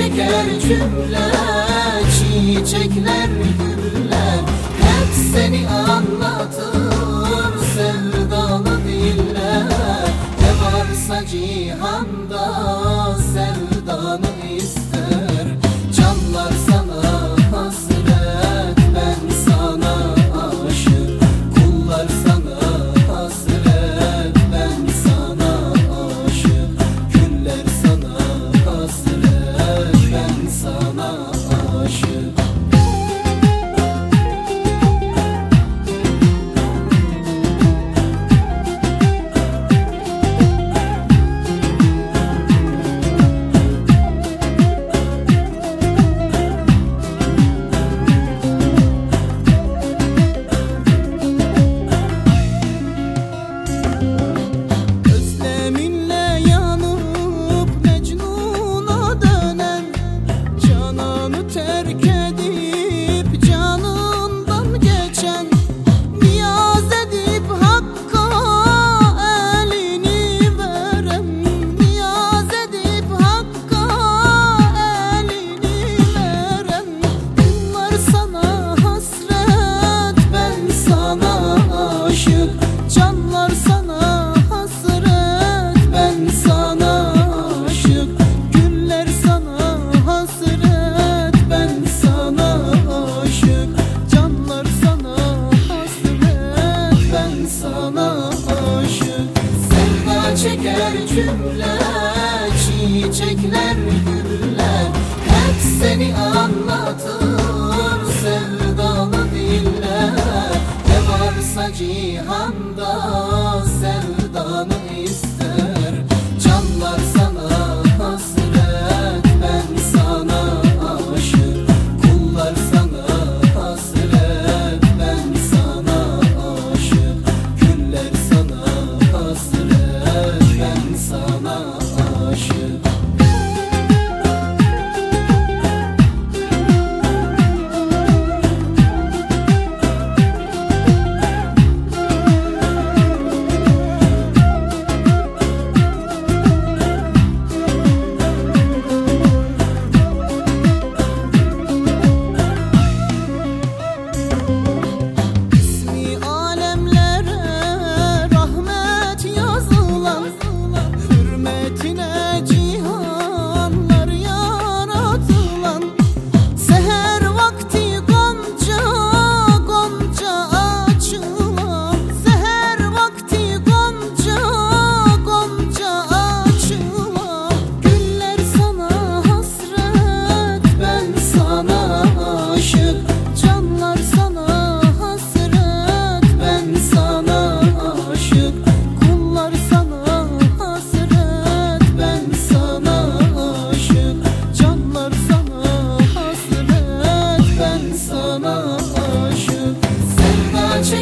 çeker cümle Çiçekler güller Hep seni ağır sana aşık. Sevda çeker cümle Çiçekler güller. Hep seni anlatır Sevdalı diller. Ne varsa cihan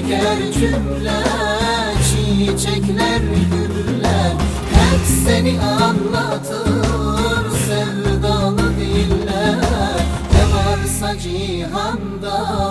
gör cümle Çiçekler güller. Hep seni anlatır sevdalı diller. Ne varsa cihanda